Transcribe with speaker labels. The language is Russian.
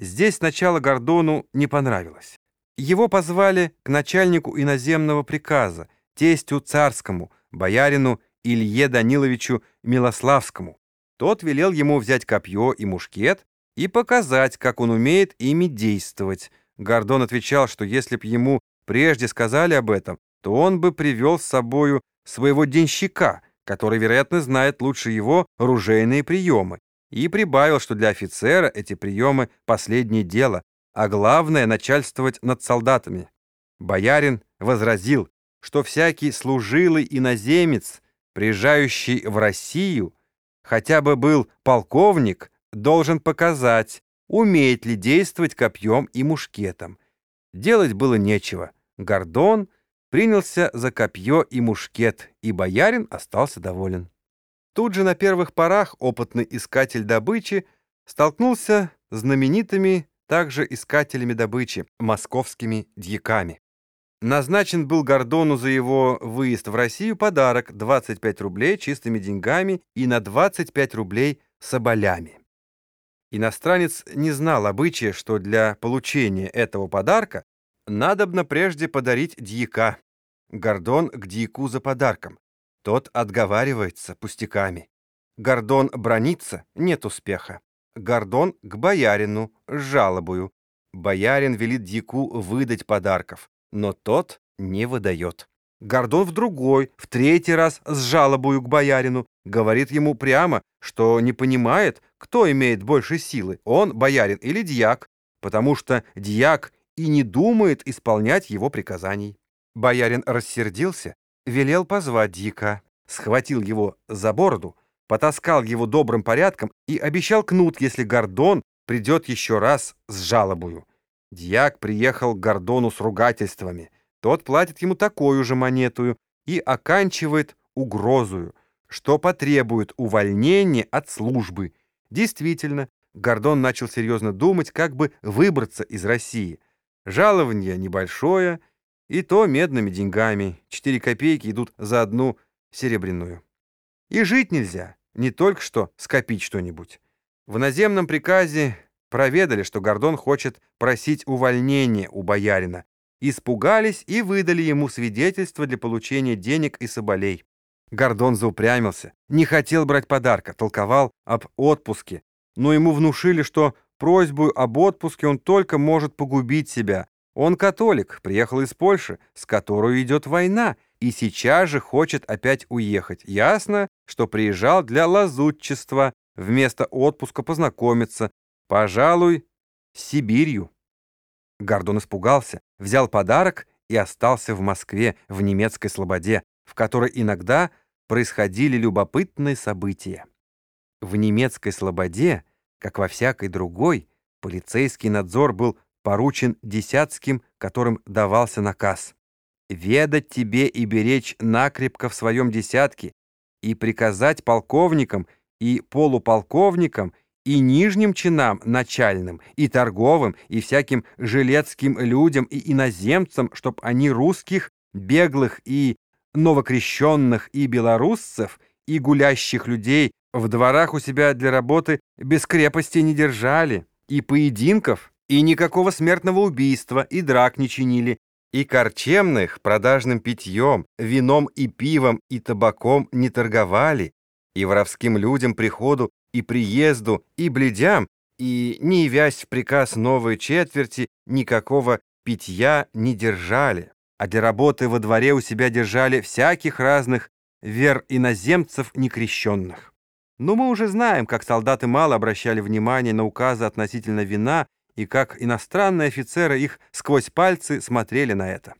Speaker 1: Здесь сначала Гордону не понравилось. Его позвали к начальнику иноземного приказа, тестю царскому, боярину Илье Даниловичу Милославскому. Тот велел ему взять копье и мушкет и показать, как он умеет ими действовать. Гордон отвечал, что если б ему прежде сказали об этом, то он бы привел с собою своего денщика, который, вероятно, знает лучше его ружейные приемы, и прибавил, что для офицера эти приемы — последнее дело, а главное — начальствовать над солдатами. Боярин возразил, что всякий служилый иноземец, приезжающий в Россию, хотя бы был полковник, должен показать, умеет ли действовать копьем и мушкетом. Делать было нечего. Гордон принялся за копье и мушкет, и боярин остался доволен. Тут же на первых порах опытный искатель добычи столкнулся с знаменитыми также искателями добычи, московскими дьяками. Назначен был Гордону за его выезд в Россию подарок 25 рублей чистыми деньгами и на 25 рублей соболями. Иностранец не знал обычая, что для получения этого подарка надобно прежде подарить дьяка. Гордон к дьяку за подарком. Тот отговаривается пустяками. Гордон бронится, нет успеха. Гордон к боярину, с жалобою. Боярин велит дьяку выдать подарков, но тот не выдает. Гордон в другой, в третий раз с жалобою к боярину, говорит ему прямо, что не понимает, кто имеет больше силы, он, боярин или дьяк, потому что дьяк и не думает исполнять его приказаний. Боярин рассердился велел позвать Дика, схватил его за бороду, потаскал его добрым порядком и обещал кнут, если Гордон придет еще раз с жалобою. Дьяк приехал к Гордону с ругательствами. Тот платит ему такую же монетую и оканчивает угрозую, что потребует увольнения от службы. Действительно, Гордон начал серьезно думать, как бы выбраться из России. Жалование небольшое — и то медными деньгами. Четыре копейки идут за одну серебряную. И жить нельзя, не только что скопить что-нибудь. В наземном приказе проведали, что Гордон хочет просить увольнения у боярина. Испугались и выдали ему свидетельство для получения денег и соболей. Гордон заупрямился, не хотел брать подарка, толковал об отпуске, но ему внушили, что просьбу об отпуске он только может погубить себя, он католик, приехал из Польши, с которой идет война, и сейчас же хочет опять уехать. Ясно, что приезжал для лазутчества, вместо отпуска познакомиться, пожалуй, с Сибирью. Гордон испугался, взял подарок и остался в Москве, в немецкой слободе, в которой иногда происходили любопытные события. В немецкой слободе, как во всякой другой, полицейский надзор был поручен десятским, которым давался наказ. «Ведать тебе и беречь накрепко в своем десятке, и приказать полковникам и полуполковникам и нижним чинам начальным, и торговым, и всяким жилецким людям, и иноземцам, чтоб они русских, беглых и новокрещенных, и белоруссов, и гулящих людей в дворах у себя для работы без крепости не держали, и поединков, и никакого смертного убийства, и драк не чинили, и корчемных продажным питьем, вином и пивом, и табаком не торговали, и воровским людям приходу и приезду, и бледям, и, не явясь в приказ новой четверти, никакого питья не держали, а для работы во дворе у себя держали всяких разных вер иноземцев некрещенных. Но мы уже знаем, как солдаты мало обращали внимание на указы относительно вина и как иностранные офицеры их сквозь пальцы смотрели на это.